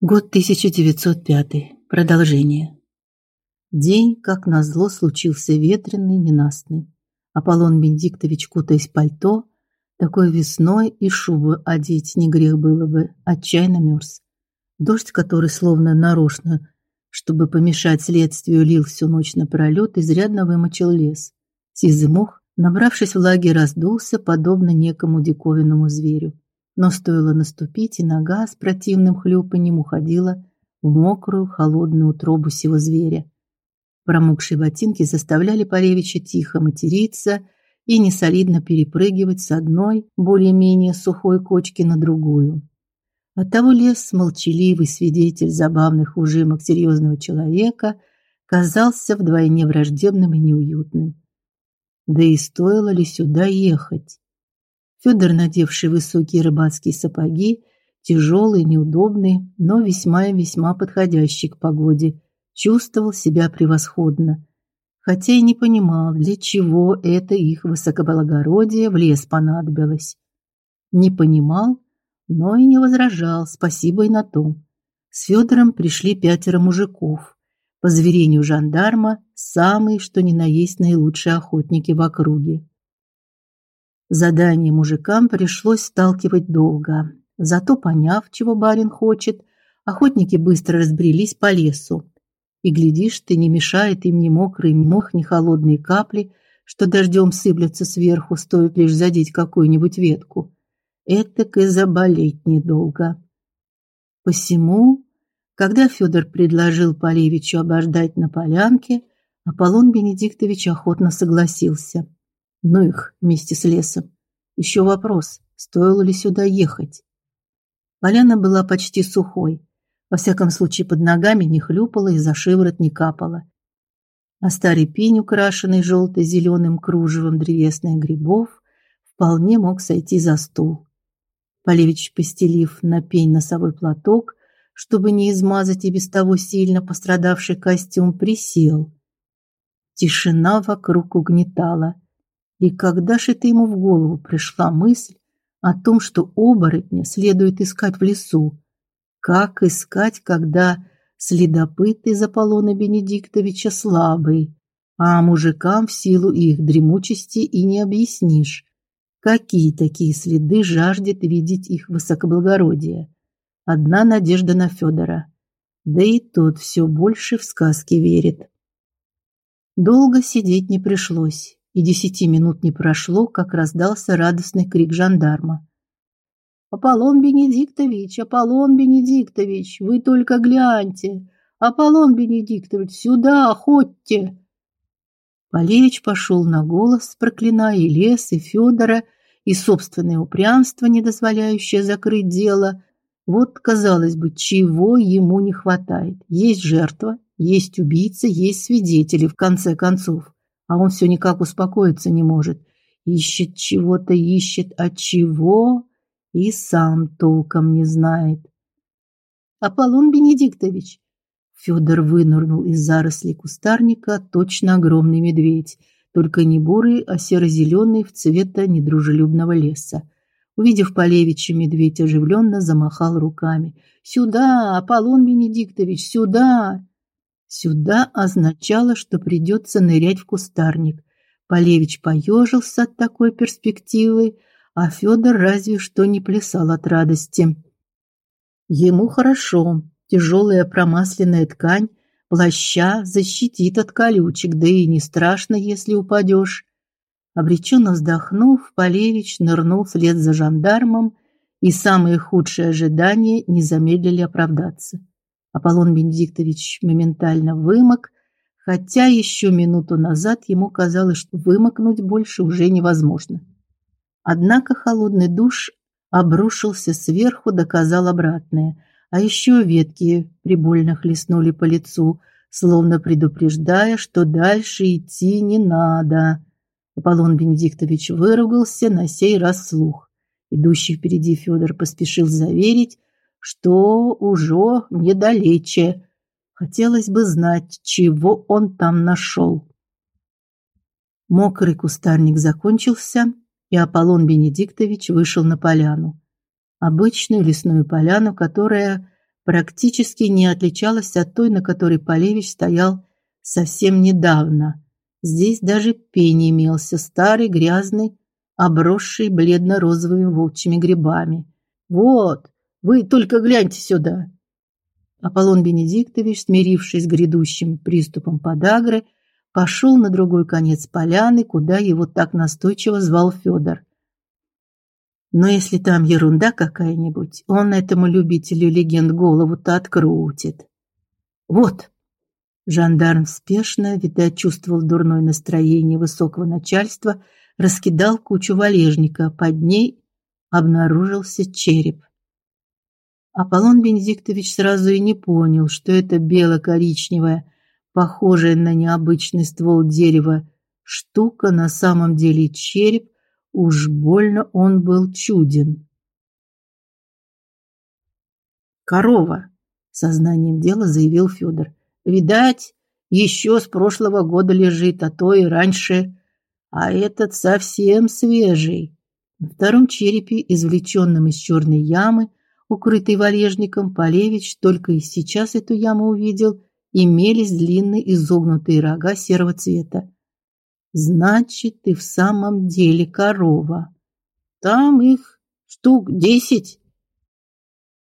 Год 1905. Продолжение. День, как назло, случился ветреный, ненастный. Аполлон Бенедиктович, кутаясь в пальто, такой весной и шубу одеть не грех было бы, отчаянно мерз. Дождь, который словно нарочно, чтобы помешать следствию, лил всю ночь напролёт, изрядно вымочил лес. Сизый мох, набравшись влаги, раздулся, подобно некому диковинному зверю но стоило наступить, и нога с противным хлюпаньем уходила в мокрую, холодную утробу сего зверя. Промокшие ботинки заставляли Полевича тихо материться и несолидно перепрыгивать с одной, более-менее сухой кочки на другую. Оттого лес, молчаливый свидетель забавных ужимок серьезного человека, казался вдвойне враждебным и неуютным. Да и стоило ли сюда ехать? Федор, надевший высокие рыбацкие сапоги, тяжелые, неудобные, но весьма и весьма подходящие к погоде, чувствовал себя превосходно, хотя и не понимал, для чего это их высокоблагородие в лес понадобилось. Не понимал, но и не возражал, спасибо и на том. С Федором пришли пятеро мужиков. По зверению жандарма, самые, что ни на есть наилучшие охотники в округе. Задание мужикам пришлось сталкивать долго. Зато поняв, чего барин хочет, охотники быстро разбрелись по лесу. И глядишь, ты не мешает им ни мокрый мох, ни холодные капли, что дождем сыплются сверху, стоит лишь задеть какую-нибудь ветку. Этак и заболеть недолго. Посему, когда Федор предложил Полевичу обождать на полянке, Аполлон Бенедиктович охотно согласился. Ну их вместе с лесом. Еще вопрос, стоило ли сюда ехать. Поляна была почти сухой. Во всяком случае, под ногами не хлюпало и за шиворот не капало. А старый пень, украшенный желто-зеленым кружевом древесных грибов, вполне мог сойти за стул. Полевич, постелив на пень носовой платок, чтобы не измазать и без того сильно пострадавший костюм, присел. Тишина вокруг угнетала. И когда же это ему в голову пришла мысль о том, что оборотня следует искать в лесу? Как искать, когда следопыт из Аполлона Бенедиктовича слабый, а мужикам в силу их дремучести и не объяснишь, какие такие следы жаждет видеть их высокоблагородие. Одна надежда на Федора. Да и тот все больше в сказки верит. Долго сидеть не пришлось и десяти минут не прошло, как раздался радостный крик жандарма. Аполлон Бенедиктович, Аполлон Бенедиктович, вы только гляньте. Аполлон Бенедиктович, сюда, охотьте. Полевич пошел на голос, проклиная и лес, и Федора, и собственное упрямство, не дозволяющее закрыть дело. Вот, казалось бы, чего ему не хватает? Есть жертва, есть убийца, есть свидетели в конце концов а он все никак успокоиться не может. Ищет чего-то, ищет, от чего и сам толком не знает. Аполлон Бенедиктович Федор вынырнул из зарослей кустарника, точно огромный медведь, только не бурый, а серо-зеленый в цвета недружелюбного леса. Увидев Полевича, медведь оживленно замахал руками. Сюда, Аполлон Бенедиктович, сюда! Сюда означало, что придется нырять в кустарник. Полевич поежился от такой перспективы, а Федор разве что не плясал от радости. Ему хорошо. Тяжелая промасленная ткань плаща защитит от колючек, да и не страшно, если упадешь. Обреченно вздохнув, Полевич нырнул вслед за жандармом, и самые худшие ожидания не замедлили оправдаться. Аполлон Бенедиктович моментально вымок, хотя еще минуту назад ему казалось, что вымокнуть больше уже невозможно. Однако холодный душ обрушился сверху, доказал обратное. А еще ветки прибольно хлестнули по лицу, словно предупреждая, что дальше идти не надо. Аполлон Бенедиктович выругался на сей раз вслух. Идущий впереди Федор поспешил заверить, что уже недалече. Хотелось бы знать, чего он там нашел. Мокрый кустарник закончился, и Аполлон Бенедиктович вышел на поляну. Обычную лесную поляну, которая практически не отличалась от той, на которой Полевич стоял совсем недавно. Здесь даже пень имелся, старый, грязный, обросший бледно-розовыми волчьими грибами. Вот, вы только гляньте сюда. Аполлон Бенедиктович, смирившись с грядущим приступом подагры, пошел на другой конец поляны, куда его так настойчиво звал Федор. Но если там ерунда какая-нибудь, он этому любителю легенд голову-то открутит. Вот. Жандарм спешно, видать, чувствовал дурное настроение высокого начальства, раскидал кучу валежника, под ней обнаружился череп. Аполлон Бенедиктович сразу и не понял, что это бело-коричневая, похожая на необычный ствол дерева штука на самом деле череп Уж больно он был чуден. Корова, сознанием дела заявил Федор. Видать, еще с прошлого года лежит, а то и раньше. А этот совсем свежий. На втором черепе, извлеченном из черной ямы, укрытой валежником, Полевич только и сейчас эту яму увидел, имелись длинные изогнутые рога серого цвета. Значит, ты в самом деле корова. Там их штук десять.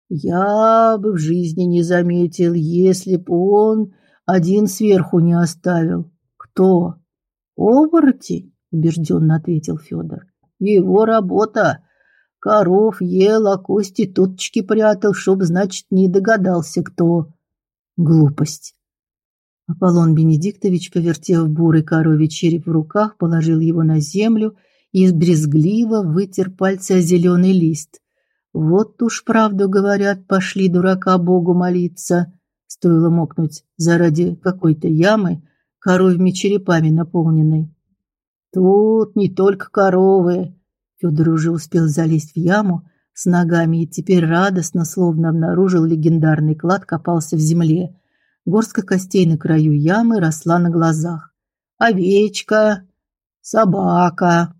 Я бы в жизни не заметил, если б он один сверху не оставил. Кто? Оборотень, убежденно ответил Федор. Его работа. Коров ел, а кости туточки прятал, чтоб, значит, не догадался, кто. Глупость. Аполлон Бенедиктович, повертев бурый коровий череп в руках, положил его на землю и брезгливо вытер пальцы о зеленый лист. Вот уж правду говорят, пошли дурака Богу молиться. Стоило мокнуть заради какой-то ямы, коровьими черепами наполненной. Тут не только коровы. Федор уже успел залезть в яму с ногами и теперь радостно, словно обнаружил легендарный клад, копался в земле. Горстка костей на краю ямы росла на глазах. Овечка, собака.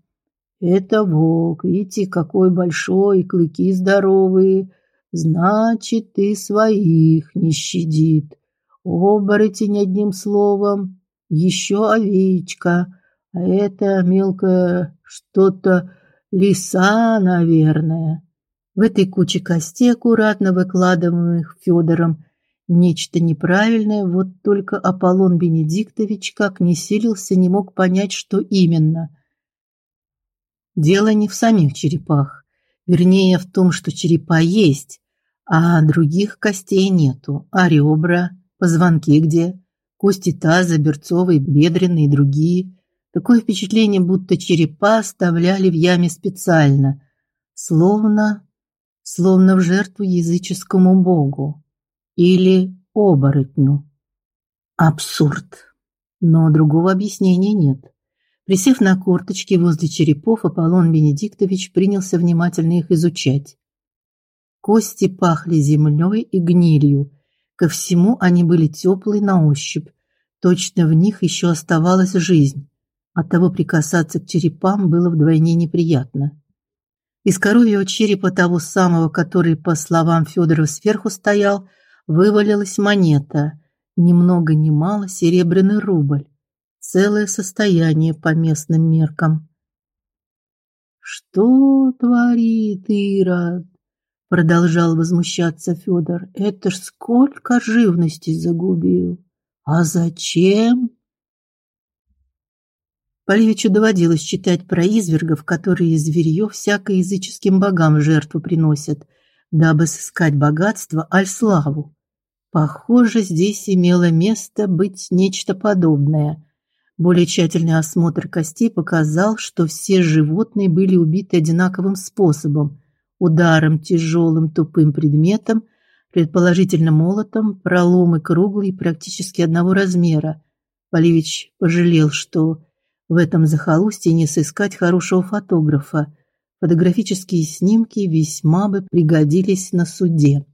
Это волк. Видите, какой большой, клыки здоровые. Значит, и своих не щадит. Оборотень одним словом. Еще овечка. А это мелкое что-то лиса, наверное. В этой куче костей, аккуратно выкладываемых Федором, Нечто неправильное, вот только Аполлон Бенедиктович как не силился, не мог понять, что именно. Дело не в самих черепах, вернее в том, что черепа есть, а других костей нету. А ребра, позвонки где? Кости таза, берцовые, бедренные и другие. Такое впечатление, будто черепа оставляли в яме специально, словно словно в жертву языческому богу или оборотню. Абсурд. Но другого объяснения нет. Присев на корточки возле черепов, Аполлон Бенедиктович принялся внимательно их изучать. Кости пахли землей и гнилью. Ко всему они были теплые на ощупь. Точно в них еще оставалась жизнь. Оттого прикасаться к черепам было вдвойне неприятно. Из коровьего черепа того самого, который, по словам Федорова, сверху стоял, вывалилась монета, ни много ни мало серебряный рубль, целое состояние по местным меркам. Что творит Ирод? продолжал возмущаться Федор. Это ж сколько живности загубил. А зачем? Полевичу доводилось читать про извергов, которые зверьё всякое языческим богам жертву приносят, дабы сыскать богатство аль славу. Похоже, здесь имело место быть нечто подобное. Более тщательный осмотр костей показал, что все животные были убиты одинаковым способом: ударом тяжелым тупым предметом, предположительно молотом, проломы круглые, практически одного размера. Поливич пожалел, что в этом захолустье не сыскать хорошего фотографа. Фотографические снимки весьма бы пригодились на суде.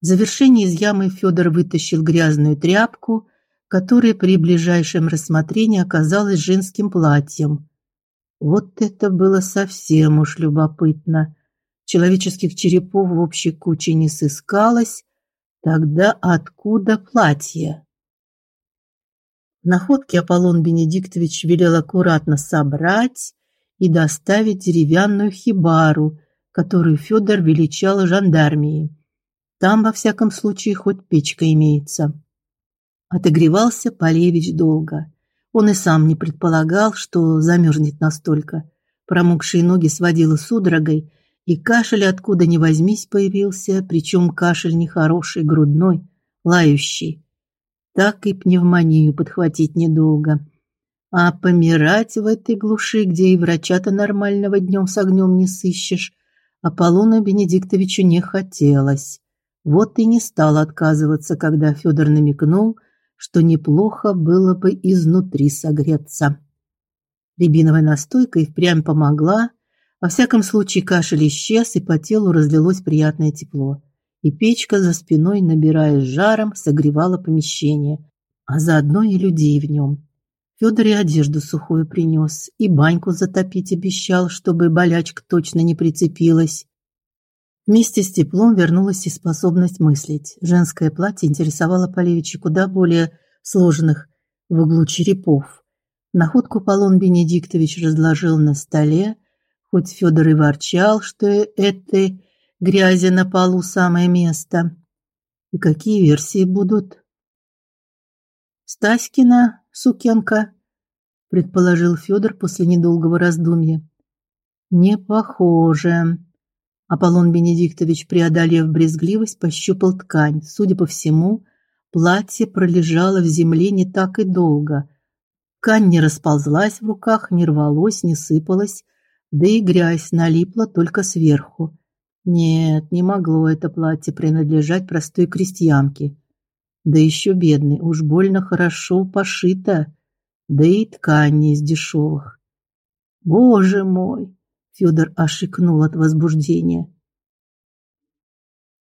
В завершение из ямы Федор вытащил грязную тряпку, которая при ближайшем рассмотрении оказалась женским платьем. Вот это было совсем уж любопытно. Человеческих черепов в общей куче не сыскалось. Тогда откуда платье? Находки Аполлон Бенедиктович велел аккуратно собрать и доставить деревянную хибару, которую Федор величал жандармией. Там во всяком случае хоть печка имеется. Отогревался Полевич долго. Он и сам не предполагал, что замерзнет настолько. Промокшие ноги сводило судорогой, и кашель откуда ни возьмись появился, причем кашель нехороший, грудной, лающий. Так и пневмонию подхватить недолго. А помирать в этой глуши, где и врача-то нормального днем с огнем не сыщешь, Аполлону Бенедиктовичу не хотелось. Вот и не стал отказываться, когда Федор намекнул, что неплохо было бы изнутри согреться. Рябиновая настойка и впрямь помогла. Во всяком случае, кашель исчез, и по телу разлилось приятное тепло. И печка за спиной, набирая жаром, согревала помещение, а заодно и людей в нем. Федор и одежду сухую принес, и баньку затопить обещал, чтобы болячка точно не прицепилась. Вместе с теплом вернулась и способность мыслить. Женское платье интересовало Полевича куда более сложных в углу черепов. Находку Полон Бенедиктович разложил на столе, хоть Федор и ворчал, что этой грязи на полу самое место. И какие версии будут? Стаськина, сукенка, предположил Федор после недолгого раздумья. Не похоже. Аполлон Бенедиктович, преодолев брезгливость, пощупал ткань. Судя по всему, платье пролежало в земле не так и долго. Ткань не расползлась в руках, не рвалась, не сыпалась, да и грязь налипла только сверху. Нет, не могло это платье принадлежать простой крестьянке. Да еще бедной, уж больно хорошо пошито, да и ткань не из дешевых. Боже мой, Федор ошикнул от возбуждения.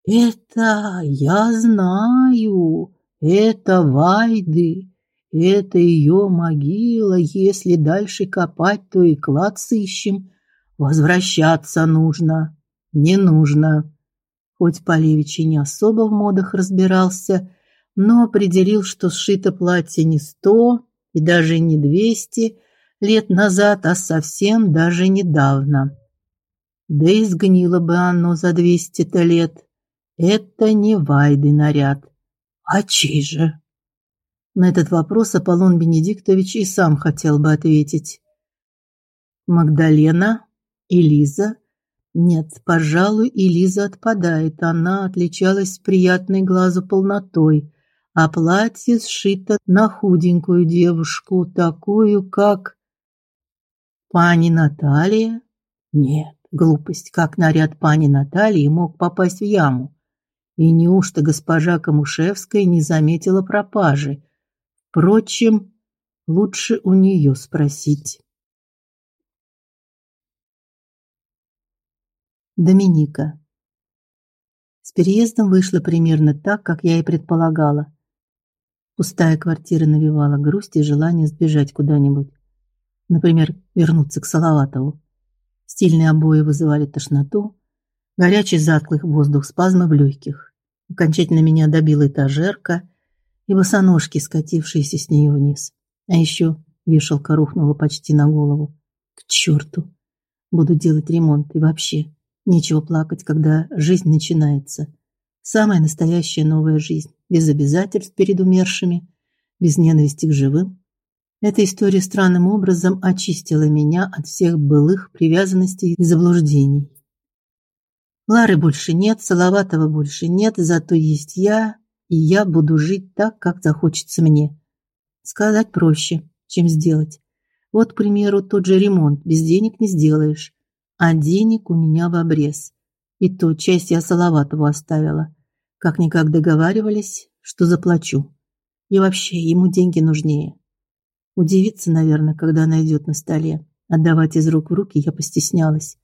Это я знаю, это Вайды, это ее могила, если дальше копать, то и клад сыщем. Возвращаться нужно. Не нужно. Хоть Полевич и не особо в модах разбирался, но определил, что сшито платье не сто и даже не двести лет назад, а совсем даже недавно. Да и сгнило бы оно за двести-то лет. Это не Вайды наряд. А чей же? На этот вопрос Аполлон Бенедиктович и сам хотел бы ответить. Магдалена, Элиза? Нет, пожалуй, Элиза отпадает. Она отличалась приятной глазу полнотой, а платье сшито на худенькую девушку, такую, как Пани Наталья? Нет, глупость, как наряд пани Натальи мог попасть в яму? И неужто госпожа Камушевская не заметила пропажи? Впрочем, лучше у нее спросить. Доминика. С переездом вышло примерно так, как я и предполагала. Пустая квартира навевала грусть и желание сбежать куда-нибудь. Например, вернуться к Салаватову. Стильные обои вызывали тошноту, горячий затклый воздух, спазмы в легких. Окончательно меня добила этажерка и босоножки, скатившиеся с нее вниз. А еще вешалка рухнула почти на голову. К черту! Буду делать ремонт и вообще нечего плакать, когда жизнь начинается. Самая настоящая новая жизнь, без обязательств перед умершими, без ненависти к живым, эта история странным образом очистила меня от всех былых привязанностей и заблуждений. Лары больше нет, Салаватова больше нет, зато есть я, и я буду жить так, как захочется мне. Сказать проще, чем сделать. Вот, к примеру, тот же ремонт без денег не сделаешь, а денег у меня в обрез. И то часть я Салаватову оставила. Как никак договаривались, что заплачу. И вообще, ему деньги нужнее. Удивится, наверное, когда найдет на столе. Отдавать из рук в руки я постеснялась.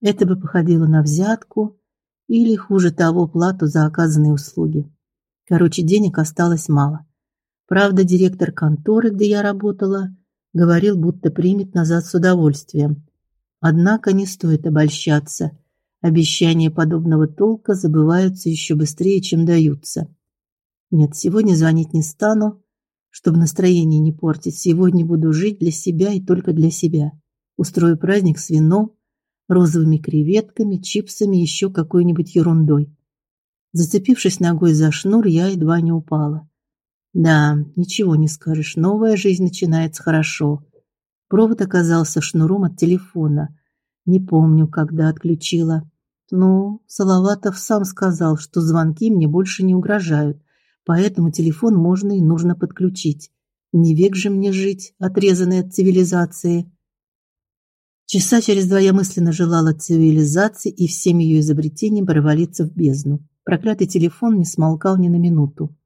Это бы походило на взятку или хуже того, плату за оказанные услуги. Короче, денег осталось мало. Правда, директор конторы, где я работала, говорил, будто примет назад с удовольствием. Однако не стоит обольщаться. Обещания подобного толка забываются еще быстрее, чем даются. Нет, сегодня звонить не стану, чтобы настроение не портить. Сегодня буду жить для себя и только для себя. Устрою праздник с вином, розовыми креветками, чипсами, еще какой-нибудь ерундой. Зацепившись ногой за шнур, я едва не упала. Да, ничего не скажешь. Новая жизнь начинается хорошо. Провод оказался шнуром от телефона. Не помню, когда отключила. Ну, Салаватов сам сказал, что звонки мне больше не угрожают, поэтому телефон можно и нужно подключить. Не век же мне жить, отрезанной от цивилизации. Часа через два я мысленно желала цивилизации и всем ее изобретениям провалиться в бездну. Проклятый телефон не смолкал ни на минуту.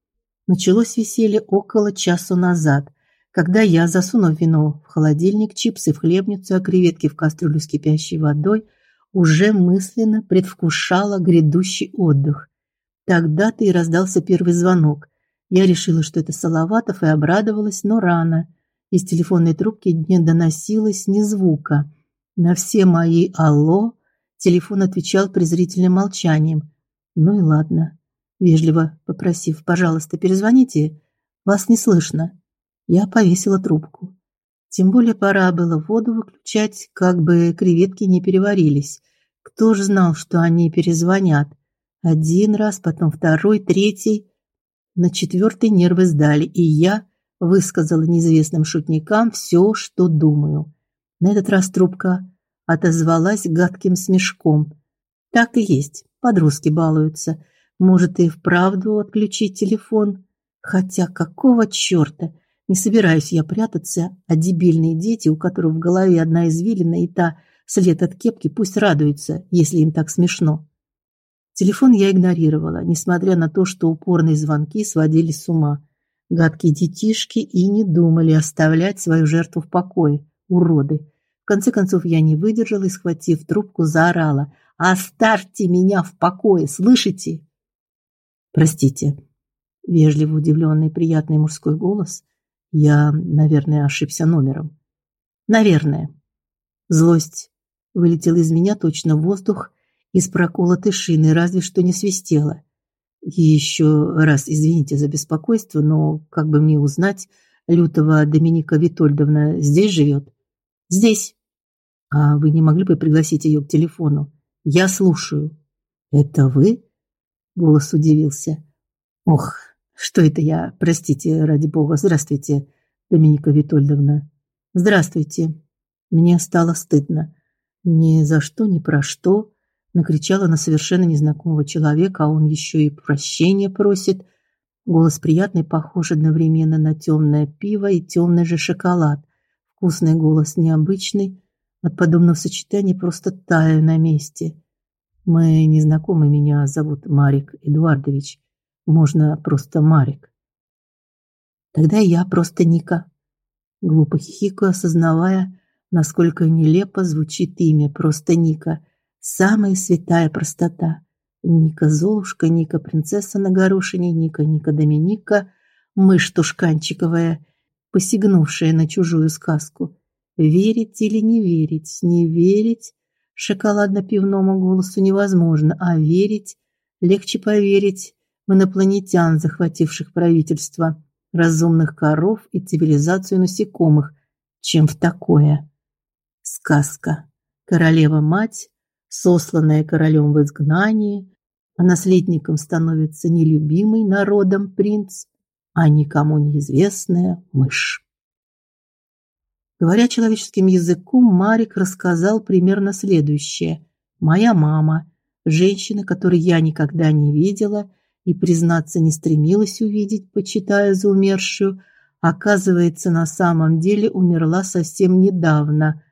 Началось веселье около часу назад, когда я, засунув вино в холодильник, чипсы в хлебницу, а креветки в кастрюлю с кипящей водой, уже мысленно предвкушала грядущий отдых. Тогда-то и раздался первый звонок. Я решила, что это Салаватов, и обрадовалась, но рано. Из телефонной трубки не доносилось ни звука. На все мои алло телефон отвечал презрительным молчанием. Ну и ладно вежливо попросив: "Пожалуйста, перезвоните. Вас не слышно". Я повесила трубку. Тем более пора было воду выключать, как бы креветки не переварились. Кто ж знал, что они перезвонят? Один раз, потом второй, третий. На четвертый нервы сдали, и я высказала неизвестным шутникам все, что думаю. На этот раз трубка отозвалась гадким смешком. Так и есть, подростки балуются. Может, и вправду отключить телефон? Хотя какого чёрта? Не собираюсь я прятаться, а дебильные дети, у которых в голове одна извилина и та след от кепки, пусть радуются, если им так смешно. Телефон я игнорировала, несмотря на то, что упорные звонки сводили с ума. Гадкие детишки и не думали оставлять свою жертву в покое, уроды. В конце концов я не выдержала и, схватив трубку, заорала: "Оставьте меня в покое, слышите?" Простите. Вежливо удивленный приятный мужской голос. Я, наверное, ошибся номером. Наверное. Злость вылетела из меня точно в воздух из проколотой шины, разве что не свистела. Еще раз извините за беспокойство, но как бы мне узнать, лютого Доминика Витольдовна здесь живет? Здесь. А вы не могли бы пригласить ее к телефону? Я слушаю. Это вы? Голос удивился. Ох, что это я? Простите, ради бога. Здравствуйте, Доминика Витольдовна. Здравствуйте. Мне стало стыдно. Ни за что, ни про что накричала на совершенно незнакомого человека, а он еще и прощения просит. Голос приятный, похож одновременно на темное пиво и темный же шоколад. Вкусный голос необычный, от подобного сочетания просто таю на месте. Мы не знакомы, меня зовут Марик Эдуардович. Можно просто Марик. Тогда я просто Ника. Глупо хихикаю, осознавая, насколько нелепо звучит имя просто Ника. Самая святая простота. Ника Золушка, Ника принцесса на горошине, Ника Ника Доминика, мышь тушканчиковая, посягнувшая на чужую сказку. Верить или не верить, не верить шоколадно-пивному голосу невозможно, а верить легче поверить инопланетян, захвативших правительство, разумных коров и цивилизацию насекомых, чем в такое. Сказка. Королева-мать, сосланная королем в изгнание, а наследником становится нелюбимый народом принц, а никому неизвестная мышь. Говоря человеческим языком, Марик рассказал примерно следующее: Моя мама, женщина, которую я никогда не видела и признаться не стремилась увидеть, почитая за умершую, оказывается, на самом деле умерла совсем недавно.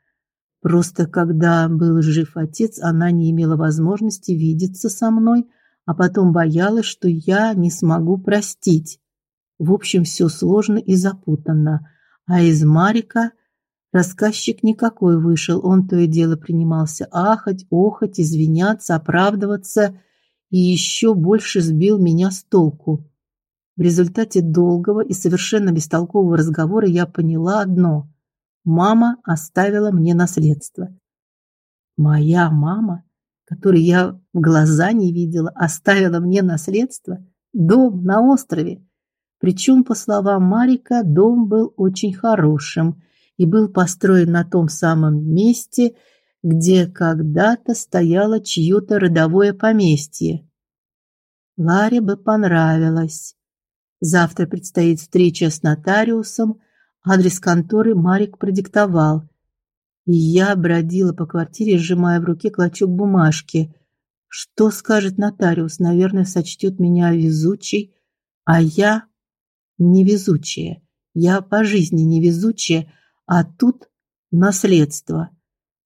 Просто когда был жив отец, она не имела возможности видеться со мной, а потом боялась, что я не смогу простить. В общем, все сложно и запутанно. А из Марика Рассказчик никакой вышел, он то и дело принимался ахать, охать, извиняться, оправдываться и еще больше сбил меня с толку. В результате долгого и совершенно бестолкового разговора я поняла одно: мама оставила мне наследство. Моя мама, который я в глаза не видела, оставила мне наследство, дом на острове. Причем, по словам Марика, дом был очень хорошим и был построен на том самом месте, где когда-то стояло чьё-то родовое поместье. Ларе бы понравилось. Завтра предстоит встреча с нотариусом. Адрес конторы Марик продиктовал. И я бродила по квартире, сжимая в руке клочок бумажки. Что скажет нотариус? Наверное, сочтет меня везучей, а я невезучая. Я по жизни невезучая, а тут наследство.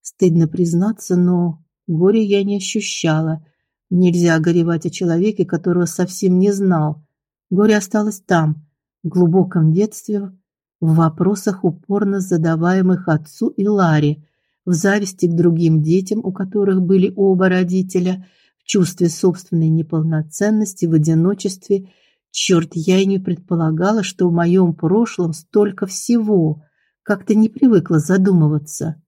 Стыдно признаться, но горе я не ощущала. Нельзя горевать о человеке, которого совсем не знал. Горе осталось там, в глубоком детстве, в вопросах, упорно задаваемых отцу и Ларе, в зависти к другим детям, у которых были оба родителя, в чувстве собственной неполноценности, в одиночестве. Черт, я и не предполагала, что в моем прошлом столько всего. Как-то не привыкла задумываться.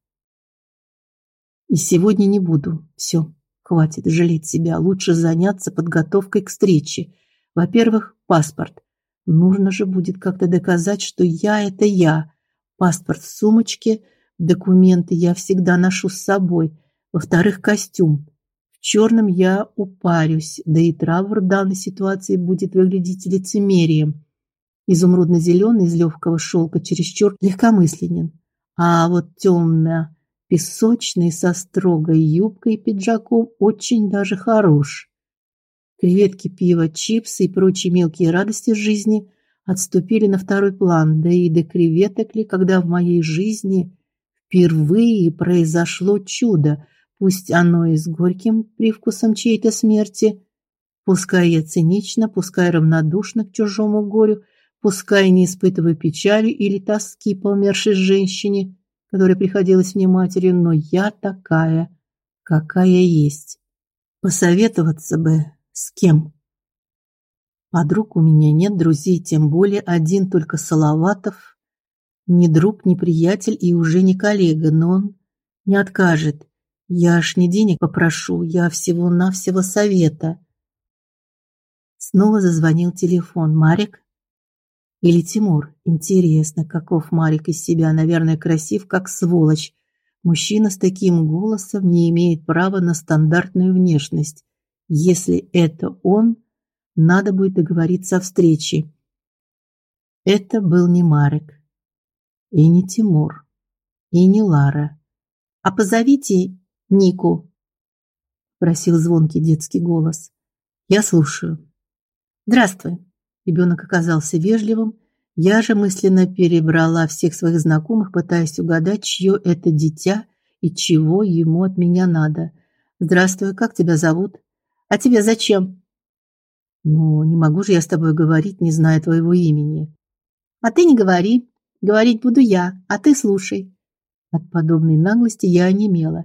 И сегодня не буду. Все, хватит жалеть себя. Лучше заняться подготовкой к встрече. Во-первых, паспорт. Нужно же будет как-то доказать, что я это я. Паспорт в сумочке, документы я всегда ношу с собой. Во-вторых, костюм. В черном я упарюсь, да и траур в данной ситуации будет выглядеть лицемерием. изумрудно зеленый из легкого шелка чересчур легкомысленен. А вот темно песочный со строгой юбкой и пиджаком очень даже хорош. Креветки, пиво, чипсы и прочие мелкие радости жизни отступили на второй план. Да и до креветок ли, когда в моей жизни впервые произошло чудо, пусть оно и с горьким привкусом чьей-то смерти, пускай я цинично, пускай равнодушна к чужому горю, пускай не испытываю печали или тоски по умершей женщине, которой приходилось мне матерью, но я такая, какая есть. Посоветоваться бы с кем? Подруг у меня нет, друзей тем более один только Салаватов. Ни друг, ни приятель и уже не коллега, но он не откажет. Я аж не денег попрошу, я всего-навсего совета. Снова зазвонил телефон. Марик или Тимур? Интересно, каков Марик из себя, наверное, красив как сволочь. Мужчина с таким голосом не имеет права на стандартную внешность. Если это он, надо будет договориться о встрече. Это был не Марек, и не Тимур, и не Лара. А позовите Нику, просил звонкий детский голос. Я слушаю. Здравствуй. Ребенок оказался вежливым. Я же мысленно перебрала всех своих знакомых, пытаясь угадать, чье это дитя и чего ему от меня надо. Здравствуй, как тебя зовут? А тебе зачем? Ну, не могу же я с тобой говорить, не зная твоего имени. А ты не говори. Говорить буду я, а ты слушай. От подобной наглости я онемела.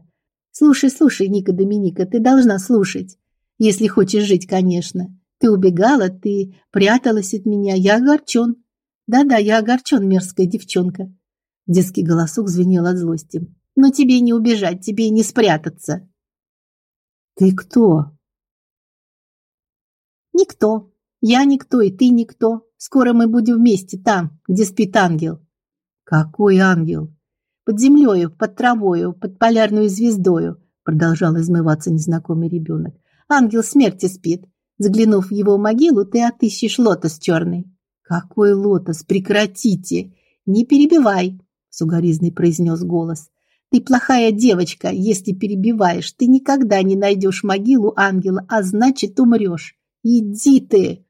Слушай, слушай, Ника Доминика, ты должна слушать. Если хочешь жить, конечно. Ты убегала, ты пряталась от меня, я огорчен. Да-да, я огорчен, мерзкая девчонка. Детский голосок звенел от злости. Но тебе не убежать, тебе не спрятаться. Ты кто? Никто. Я никто, и ты никто. Скоро мы будем вместе там, где спит ангел. Какой ангел? Под землею, под травою, под полярной звездою, продолжал измываться незнакомый ребенок. Ангел смерти спит. Заглянув в его могилу, ты отыщешь лотос черный. Какой лотос? Прекратите. Не перебивай, сугоризный произнес голос. Ты плохая девочка, если перебиваешь. Ты никогда не найдешь могилу ангела, а значит, умрешь. Иди ты.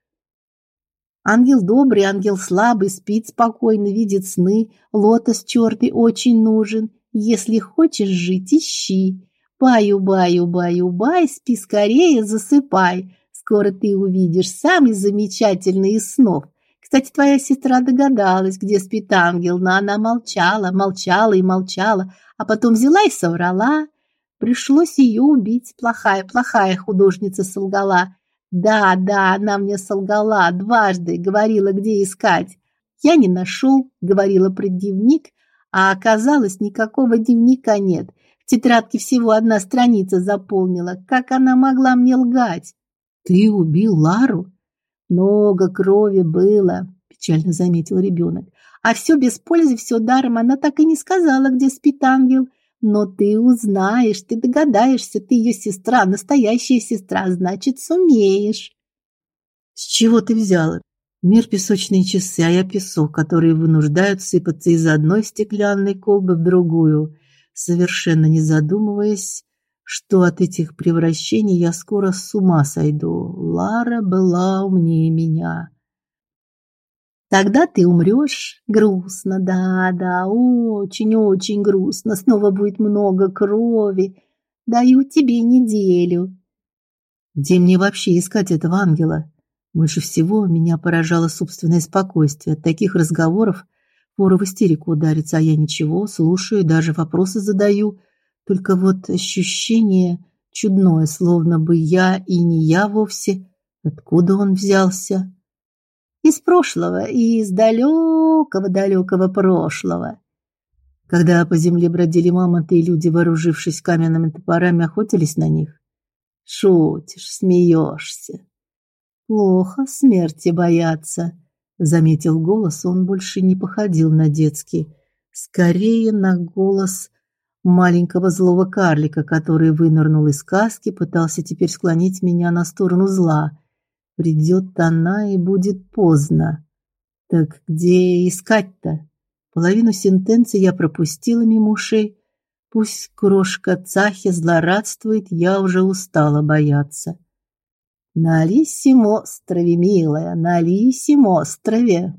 Ангел добрый, ангел слабый, спит спокойно, видит сны. Лотос черный очень нужен. Если хочешь жить, ищи. Баю-баю-баю-бай, спи скорее, засыпай. Скоро ты увидишь самый замечательный из снов. Кстати, твоя сестра догадалась, где спит ангел, но она молчала, молчала и молчала, а потом взяла и соврала. Пришлось ее убить. Плохая, плохая художница солгала. Да, да, она мне солгала дважды, говорила, где искать. Я не нашел, говорила про дневник, а оказалось, никакого дневника нет. В тетрадке всего одна страница заполнила. Как она могла мне лгать? Ты убил Лару? Много крови было, печально заметил ребенок. А все без пользы, все даром. Она так и не сказала, где спит ангел. Но ты узнаешь, ты догадаешься, ты ее сестра, настоящая сестра, значит, сумеешь. С чего ты взяла? Мир песочные часы, а я песок, которые вынуждают сыпаться из одной стеклянной колбы в другую, совершенно не задумываясь, что от этих превращений я скоро с ума сойду. Лара была умнее меня. Тогда ты умрёшь грустно, да-да, очень-очень грустно. Снова будет много крови. Даю тебе неделю. Где мне вообще искать этого ангела? Больше всего меня поражало собственное спокойствие. От таких разговоров пору в истерику удариться, а я ничего, слушаю, даже вопросы задаю. Только вот ощущение чудное, словно бы я и не я вовсе. Откуда он взялся? Из прошлого, из далекого-далекого прошлого. Когда по земле бродили мамонты и люди, вооружившись каменными топорами, охотились на них. Шутишь, смеешься. Плохо смерти бояться, заметил голос, он больше не походил на детский, скорее на голос маленького злого карлика, который вынырнул из сказки, пытался теперь склонить меня на сторону зла. Придет она и будет поздно. Так где искать-то? Половину сентенции я пропустила мимо ушей. Пусть крошка Цахи злорадствует, я уже устала бояться. На Лисьем острове, милая, на Лисьем острове.